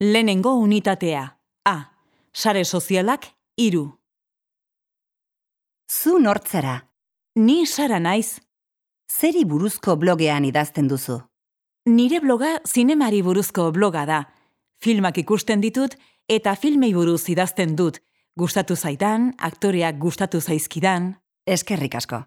Lehenengo unitatea. A. Sare sozialak iru. Zu nortzara, Ni sara naiz. zeri buruzko blogean idazten duzu. Nire bloga zinemari buruzko bloga da. Filmak ikusten ditut eta filmei buruz idazten dut. Gustatu zaidan, aktoreak gustatu zaizkidan. Eskerrik asko.